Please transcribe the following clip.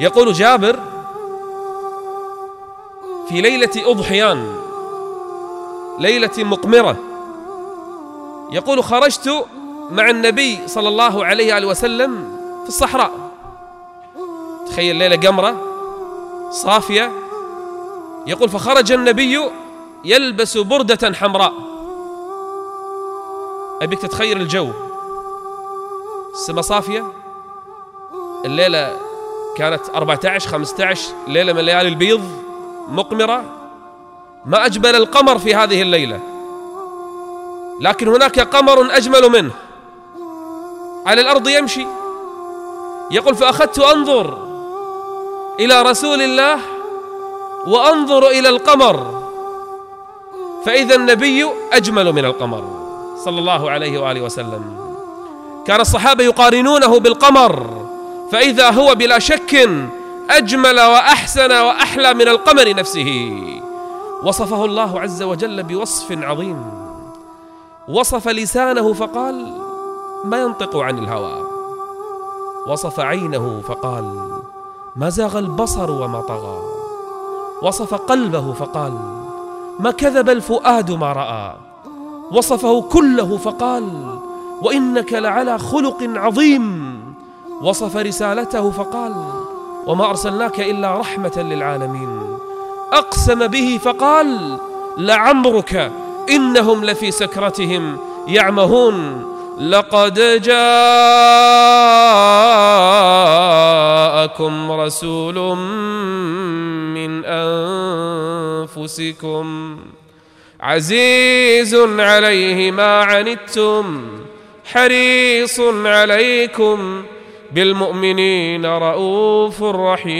يقول جابر في ليلة أضحيان ليلة مقمرة يقول خرجت مع النبي صلى الله عليه وسلم في الصحراء. تخيل ليلة قمرة صافية. يقول فخرج النبي يلبس بردة حمراء. أبيك تتخيل الجو. السماء صافية الليلة كانت 14 15 ليلة من ليالي البيض مقمرة. ما أجمل القمر في هذه الليلة. لكن هناك قمر أجمل منه. على الأرض يمشي. يقول فأخذت أنظر إلى رسول الله وأنظر إلى القمر. فإذا النبي أجمل من القمر. صلى الله عليه وآله وسلم. كان الصحابة يقارنونه بالقمر. فإذا هو بلا شك أجمل وأحسن وأحلى من القمر نفسه. وصفه الله عز وجل بوصف عظيم. وصف لسانه فقال ما ينطق عن الهوى. وصف عينه فقال ما زاغ البصر وما طغى. وصف قلبه فقال ما كذب الفؤاد ما رأى. وصفه كله فقال وإنك لعلى خلق عظيم. وصف رسالته فقال وما أرسلناك إلا رحمة للعالمين. أقسم به فقال لعمرك إنهم لفي سكرتهم يعمهون. لقد جاءكم رسول من أنفسكم عزيز عليه ما عنتم حريص عليكم بالمؤمنين رؤوف رحيم.